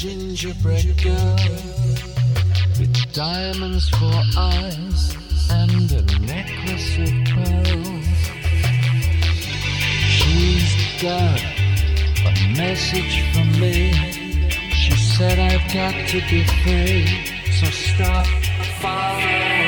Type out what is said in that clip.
gingerbread girl with diamonds for eyes and a necklace of pearls. She's got a message from me. She said I've got to be free, so stop following.